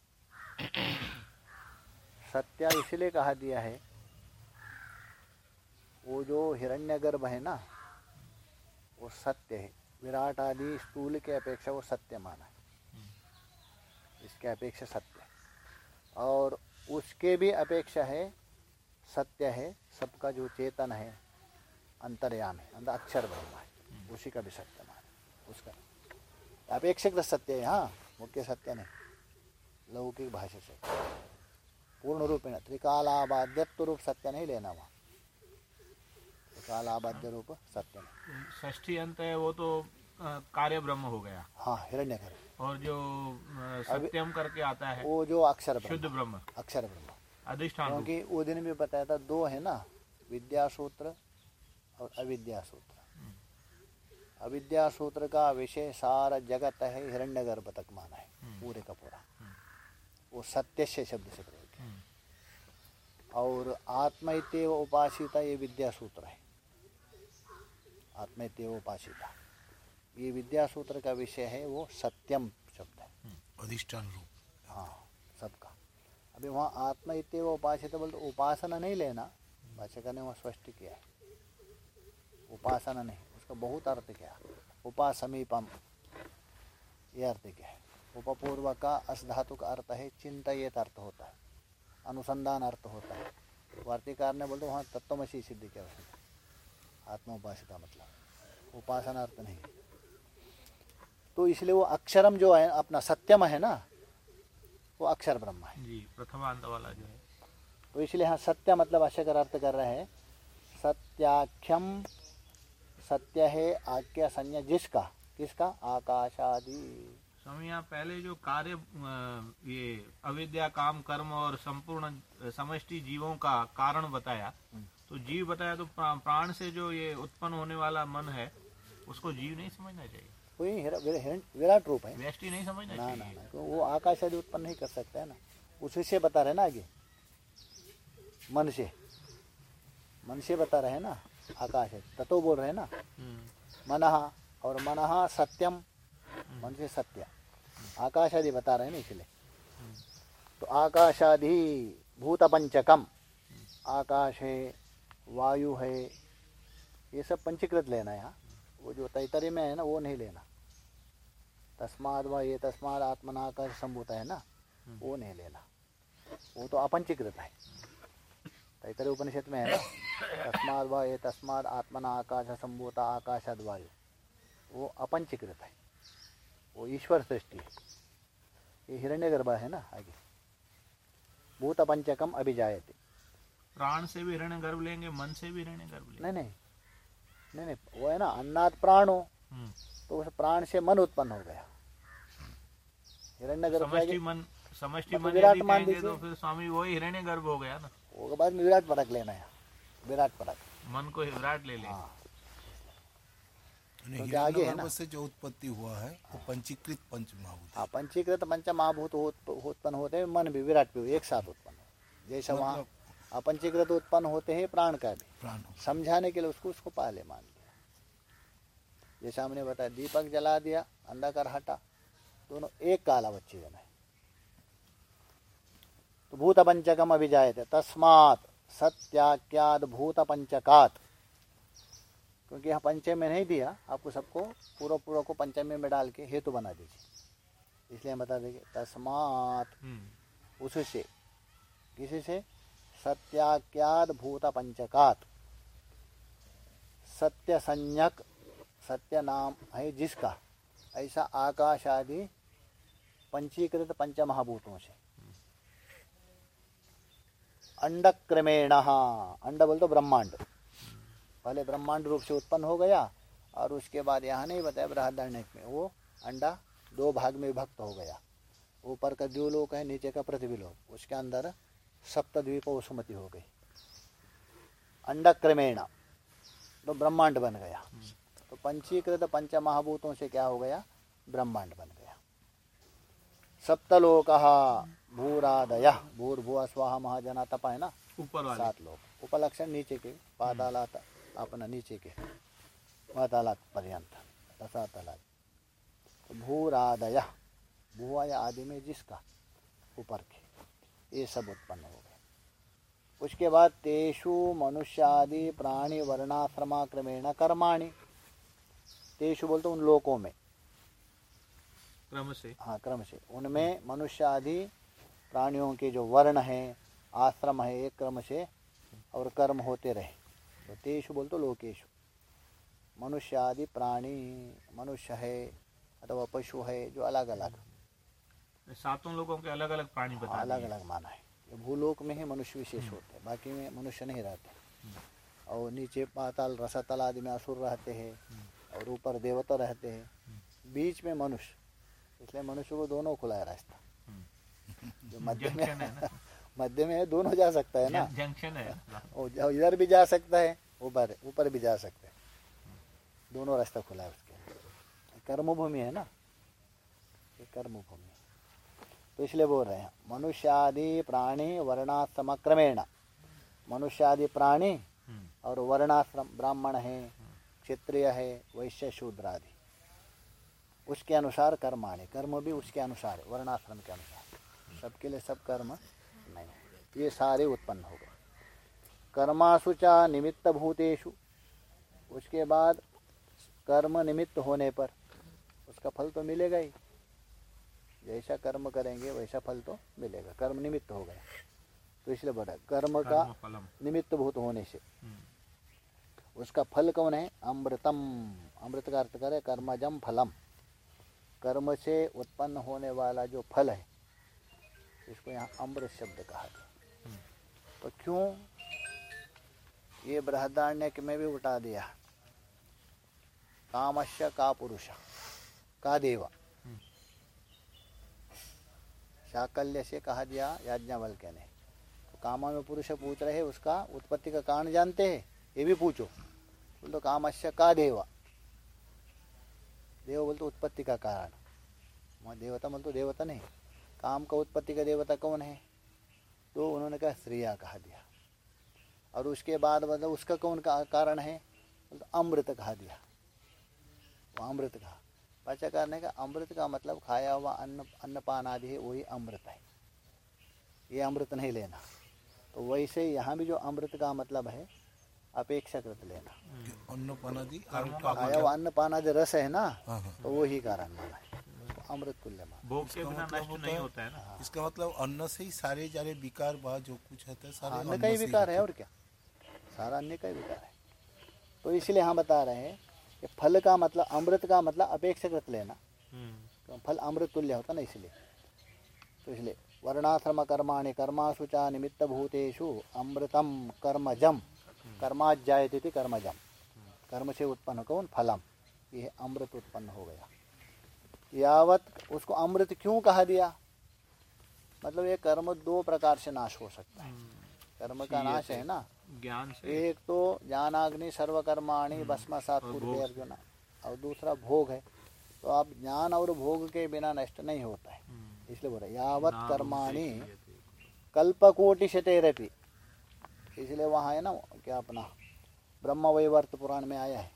सत्य इसलिए कहा दिया है, वो जो हिरण्यगर्भ है ना, वो सत्य है। विराट आदि स्थूल के अपेक्षा वो सत्य माना है। इसके अपेक्षा सत्य और उसके भी अपेक्षा है सत्य है सबका जो चेतन है अंतर्याम है अंदर अक्षर ब्रह्म है। उसी का भी सत्य माना। उसका। अपेक्षित सत्य है हाँ मुख्य सत्य नहीं। लौकिक भाषा से। पूर्ण रूप में त्रिकालाबाध्यत्व रूप सत्य नहीं लेना वहाँ। त्रिकालाबाध्य रूप सत्य नहीं। षष्ठी अंत है वो तो कार्य ब्रह्म हो गया। हाँ हिरण्य और जो सत्यम करके आता है वो जो अक्षर शुद्ध ब्रह्म। अक्षर ब्रह्म। अधिष्ठान क्योंकि वो दिन भी बताया था दो है ना विद्या सूत्र और अविद्या सूत्र। अविद्या सूत्र का विषय सारा जगत है हिरण्यगर्भ तक माना है पूरे का पूरा। वो सत्य से शब्द से प्रयोग किया। और आत्मैतेव उपासिता ये विद्या सूत्र है। आत्मैतेव उपासिता। ये विद्या सूत्र का विषय है वो सत्यम शब्द है। अधिष्ठान रूप। हाँ सबका। अभी वहाँ आत्मा इतव उपासित बोलते उपासना नहीं लेना भाषा ने वहाँ स्पष्ट किया है। उपासना नहीं, उसका बहुत अर्थ क्या उपासमीपम, ये अर्थ क्या है? उपपूर्व का अस धातु का अर्थ है चिंतित अर्थ होता है, अनुसंधान अर्थ होता है। वार्तिकार ने बोलते वहाँ तत्वमसी सिद्धि किया उसने। आत्मा उपासिता मतलब उपासना अर्थ नहीं। तो इसलिए वो अक्षरम जो है, अपना सत्यम है ना वो अक्षर ब्रह्म है। जी प्रथमांत वाला जो है। तो इसलिए हाँ सत्य मतलब अक्षर अर्थ कर रहे हैं। सत्याख्यम सत्य है आज्ञा संज्ञा जिसका किसका? आकाशादि। स्वामी यहाँ पहले जो कार्य ये अविद्या काम कर्म और संपूर्ण समष्टि जीवों का कारण बताया तो जीव बताया तो प्राण से जो ये उत्पन्न होने वाला मन है उसको जीव नहीं समझना चाहिए। कोई हिरा- विराट रूप है। नहीं समझना ना ना ना। तो वो आकाश आदि उत्पन्न नहीं कर सकता है ना। उसी से बता रहे ना आगे। मन से। मन से बता रहे हैं ना आकाश है। ततो बोल रहे हैं ना। हम्म, मनहा और मनहा सत्यम। मन से सत्य। आकाश आदि बता रहे हैं ना इसलिए। तो आकाशादि भूत पंचकम आकाश है वायु है ये सब पंचीकृत लेना है यहाँ वो जो तैतरे में है ना वो नहीं लेना। तस्माद व ये तस्माद आत्मना आकाश संभूत है ना वो नहीं लेना। वो तो अपंचीकृत है। तैतरे उपनिषद में है ना तस्माद व ये तस्माद आत्मना आकाश संभूत आकाशाद वायु। वो अपंचीकृत है। वो ईश्वर सृष्टि है। ये हिरण्यगर्भ है ना आगे। भूत पंचकम अभिजायते। प्राण से भी हिरण्य गर्भ लेंगे मन से भी हिरण्य गर्भ लेंगे। नहीं नहीं। नहीं नहीं वो है ना अन्नात प्राणो। हम्म, तो उस प्राण से मन उत्पन्न हो गया। हिरण्यगर्भ के समष्टि आगे मन समष्टि मतलब मन विराट मान तो दीजिए। फिर स्वामी वही हिरण्य गर्भ हो गया ना। वो बाद में विराट परक लेना है। विराट परक मन को विराट ले ले। हाँ। क्योंकि आगे है ना। से जो उत्पत्ति हुआ है वो पंचीकृत पंच महाभूत हाँ पंचीकृत पंच महाभूत उत्पन्न होते हैं मन भी विराट भी एक साथ उत्पन्न हैं। जैसे वहाँ मतलब- अपंचीकृत उत्पन्न होते हैं प्राण का भी। प्राण समझाने के लिए उसको उसको पहले मान लिया। जैसे हमने बताया दीपक जला दिया अंधाकार हटा। दोनों एक काल अवच्छेदन है। तो भूत पंचकम अभी जाए थे तस्मात सत्याख्यात भूत पंचकात क्योंकि यहाँ पंचय में नहीं दिया आपको सबको पूरा पूरा को पंचमी में डाल के हेतु बना दीजिए। इसलिए हम बता देंगे तस्मात हम्म, उससे किसी से? सत्याख्यात भूत पंचकात सत्य संज्ञक सत्य नाम है जिसका, ऐसा आकाश आदि पंचीकृत पंच महाभूतों से। अंड क्रमेण अंड बोल तो ब्रह्मांड। पहले ब्रह्मांड रूप से उत्पन्न हो गया, और उसके बाद यहाँ नहीं बताया, बृहदारण्य में वो अंडा दो भाग में विभक्त हो गया। ऊपर का द्व्यूलोक है, नीचे का पृथ्वी पृथ्वीलोक उसके अंदर सप्तद्वीप वसुमति हो गई। अंड क्रमेण तो ब्रह्मांड बन गया। तो पंचीकृत पंच महाभूतों से क्या हो गया? ब्रह्मांड बन गया। सप्तलोक भूरादय। भूर्भुव स्वाहा महाजना तपा है ना? ऊपर सात लोग उपलक्षण नीचे के। पातालात अपना नीचे के। पातालात पर्यंत। रसातलात तो भूरादय। भू या आदि में जिसका? ऊपर के। ये सब उत्पन्न हो गए। उसके बाद तेषु मनुष्यादि प्राणी वर्णाश्रमा क्रमेण। कर्माणी तेषु बोलते उन लोकों में। क्रम से हाँ क्रम से उनमें मनुष्य आदि प्राणियों के जो वर्ण है आश्रम है एक क्रम से और कर्म होते रहे। तो तेषु बोल तो लोकेशु मनुष्य आदि प्राणी मनुष्य है अथवा पशु है जो अलग अलग सातों लोगों के अलग अलग प्राणी बता अलग अलग माना है। भूलोक में ही मनुष्य विशेष होते हैं बाकी में मनुष्य नहीं रहते। और नीचे पाताल रसातल आदि में असुर रहते हैं और ऊपर देवता रहते हैं। बीच में मनुष्य इसलिए मनुष्य को दोनों खुला है रास्ता। जो मध्य में [laughs] मध्य में है दोनों जा सकता है ना। जंक्शन है। [laughs] इधर भी जा सकता है ऊपर ऊपर भी जा सकता है। दोनों रास्ता खुला है उसके कर्मभूमि है ना? ये कर्मभूमि है। तो इसलिए बोल रहे हैं मनुष्यादि प्राणी वर्णाश्रम क्रमेण मनुष्यादि प्राणी हम्म, और वर्णाश्रम ब्राह्मण है क्षत्रिय है वैश्य शूद्र आदि उसके अनुसार कर्माणि कर्म भी उसके अनुसार है वर्णाश्रम के अनुसार। सबके लिए सब कर्म नहीं। ये सारे उत्पन्न हो गए। कर्मासु च निमित्त भूतेषु। उसके बाद कर्म निमित्त होने पर उसका फल तो मिलेगा ही। जैसा कर्म करेंगे वैसा फल तो मिलेगा। कर्म निमित्त हो गया। तो इसलिए बोला कर्म का कर्म निमित्त भूत होने से। हम्म, उसका फल कौन है? अमृतम। अमृत का अर्थ करे कर्मजम फलम। कर्म से उत्पन्न होने वाला जो फल है इसको यहाँ अमृत शब्द कहा गया। तो क्यों? ये बृहदारण्य में भी उठा दिया। कामश्य का पुरुष का देवा। शाकल्य से कहा दिया याज्ञावल्क्य ने। तो कामा में पुरुष पूछ रहे, उसका उत्पत्ति का कारण जानते हैं? ये भी पूछो। बोल तो कामश्य का देवा। देव बोलते उत्पत्ति का कारण। वहाँ देवता बोल तो देवता नहीं। काम का उत्पत्ति का देवता कौन है? तो उन्होंने कहा श्रेया कहा दिया। और उसके बाद मतलब उसका कौन का कारण है? बोल तो अमृत कहा दिया। वो अमृत कहा। भाषाकार ने कहा अमृत का मतलब खाया हुआ अन्न अन्नपान आदि है वही अमृत है। ये अमृत नहीं लेना। तो वैसे ही यहाँ भी जो अमृत का मतलब है अपेक्षाकृत लेना। अन्न पानादि खाया हुआ अन्न पान आदि रस है ना हाँ हाँ। तो वही कारण माना है। तो अमृत तुल्य माना भोग के बिना मतलब नष्ट नहीं होता है ना? इसका मतलब अन्न से ही सारे जारे विकार बा जो कुछ होता है सारे अन्न का ही विकार है और क्या? सारा अन्न का ही विकार है। तो इसलिए हम बता रहे हैं कि फल का मतलब अमृत का मतलब अपेक्षाकृत लेना। हम्म, तो फल अमृत तुल्य होता ना इसलिए। तो इसलिए वर्णाश्रम कर्माणि कर्मासु च निमित्त भूतेषु अमृतम कर्मजम। कर्माज्जायते इति कर्मजम। कर्म से उत्पन्न कौन? फलम। ये अमृत उत्पन्न हो गया। यावत उसको अमृत क्यों कहा दिया? मतलब ये कर्म दो प्रकार से नाश हो सकता है। कर्म का नाश है ना? ज्ञान से। एक तो ज्ञानाग्नि सर्वकर्माणि भस्म सात पूर्व अर्जुन। और दूसरा भोग है। तो आप ज्ञान और भोग के बिना नष्ट नहीं होता है। हम्म, इसलिए बोल रहे यावत कर्माणि देखिए। कल्पकोटि शतेरपि इसलिए वहाँ है ना क्या अपना ब्रह्म वैवर्त पुराण में आया है।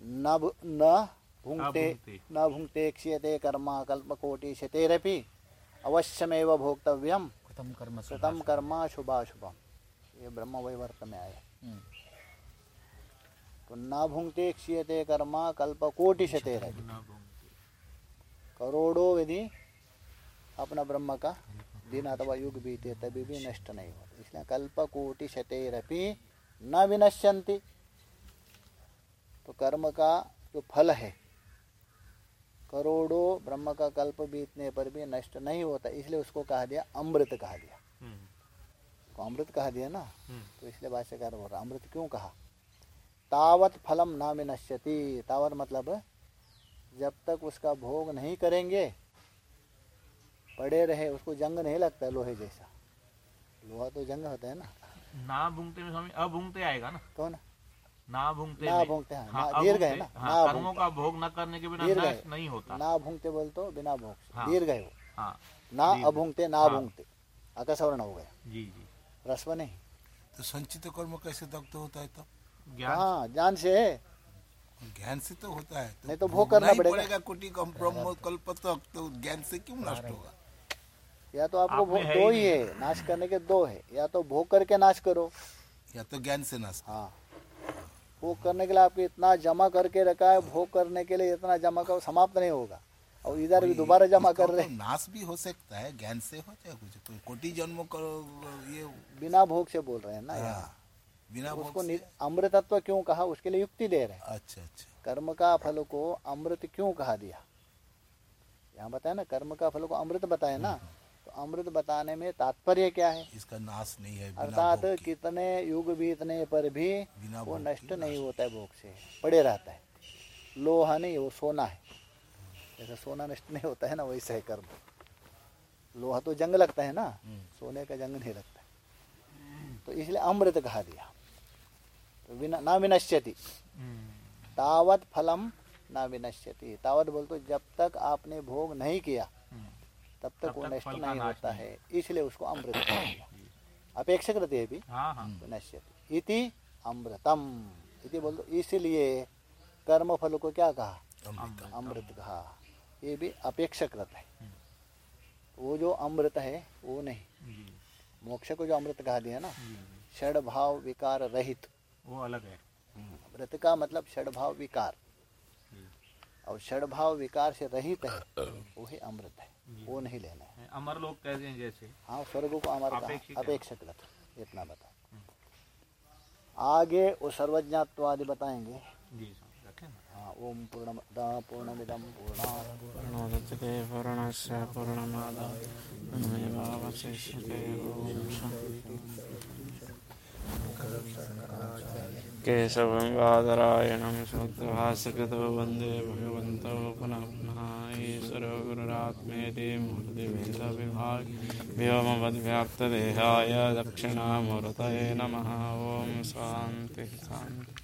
न न भुंगते। न भुंगते क्षीयते कर्मा कल्पकोटि शतेरपि अवश्यमेव भोक्तव्यम। कृतम कर्मा शुभाशुभम। ये ब्रह्म वैवर्त में आया। तो न भुंगते क्षीयते कर्मा कल्पकोटि शतेरपि ना भोग। करोड़ों यदि अपना ब्रह्म का दिन अथवा युग बीते तभी भी नष्ट नहीं होता। इसलिए कल्पकोटि शतेरपि न विनश्यंति तो कर्म का जो फल है करोड़ों ब्रह्म का कल्प बीतने पर भी नष्ट नहीं होता। इसलिए उसको कहा दिया अमृत कहा दिया तो अमृत कहा दिया ना हम्म, तो इसलिए भाष्यकार बोल रहा अमृत क्यों कहा? तावत फलम ना विनश्यति तावत मतलब जब तक उसका भोग नहीं करेंगे पड़े रहे उसको जंग नहीं लगता लोहे जैसा। लोहा तो जंग होता है ना। ना भूंगते में स्वामी अभूंगते आएगा ना। कौन? ना भूंगते ना भूंगते हैं, हाँ, ना- दीर्घ है ना, हाँ, ना कर्मों का भोग न करने के बिना दीर्घ नहीं होता। ना भूंगते बोल तो बिना भोग हाँ। दीर्घ है वो। हाँ। ना अभूंगते ना। भूंगते। अकसवर्ण हो गया। जी जी। रस्व नहीं तो संचित कर्म कैसे दग्ध होता है तो ज्ञान। हाँ ज्ञान से है। ज्ञान से तो होता है तो नहीं तो भोग करना पड़ेगा। कोटि कम ब्रह्म कल्प तक तो ज्ञान से क्यों नष्ट होगा? या तो आपको आप भोग दो ही ही नाश करने के दो है। या तो भोग करके नाश करो। या तो ज्ञान से नष्ट हाँ। भोग करने के लिए आपको इतना जमा करके रखा है भोग करने के लिए इतना जमा करो समाप्त नहीं होगा। और इधर भी दोबारा जमा कर रहे। तो नाश भी हो सकता है ज्ञान से हो चाहे कुछ कोई कोटि जन्मों करो ये बिना भोग से बोल रहे हैं ना यहाँ हाँ, बिना भोग उसको नि- अमृतत्व क्यों कहा? उसके लिए युक्ति दे रहे हैं। अच्छा अच्छा। कर्म का फल को अमृत क्यों कहा दिया? यहाँ बताया ना कर्म का फल को अमृत बताया ना। तो अमृत बताने में तात्पर्य क्या है? इसका नाश नहीं है अर्थात कितने युग बीतने पर भी वो नष्ट नहीं होता है भोग से पड़े रहता है। लोहा नहीं वो सोना है। जैसे सोना नष्ट नहीं होता है ना वैसे है कर्म। लोहा तो जंग लगता है ना हम्म। सोने का जंग नहीं लगता तो इसलिए अमृत कहा दिया। तो विना ना विनश्यति। हम्म, तावत फलम ना विनश्यति। तावत बोल तो जब तक आपने भोग नहीं किया हम्म, तब तक वो नष्ट नहीं होता है। इसलिए उसको अमृत कहा दिया। हैं भी हाँ हाँ। विनश्यति इति अमृतम। इति बोल दो इसलिए कर्म फल को क्या कहा? अमृत कहा। ये भी अपेक्षकृत है। वो जो अमृत है वो नहीं। मोक्ष को जो अमृत कहा दिया ना षड भाव विकार रहित। वो अलग है। अमृत का मतलब षड भाव विकार। और षड भाव विकार से रहित है वो ही अमृत है। वो नहीं लेना है। अमर लोग कहते हैं जैसे। हाँ स्वर्ग को अमर। अपेक्षकृत इतना बता। आगे वो सर्वज्ञात्वादि बताएँगे। जी ओम पूर्णमद पूर्णमिदम पूर्णा पूर्णोदच्यते पूर्णस्य ॐ शान्ति केशवं बादरायणं शुद्धभासकृतो वंदे भगवन्तौ पुनः ईश्वरो गुरुरात्मेति मूर्तिभेदविभाग व्योमवद्व्याप्तदेहाय दक्षिणामूर्तये नमः। ॐ शान्तिः शान्तिः।